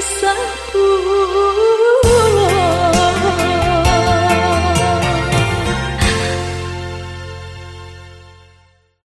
satu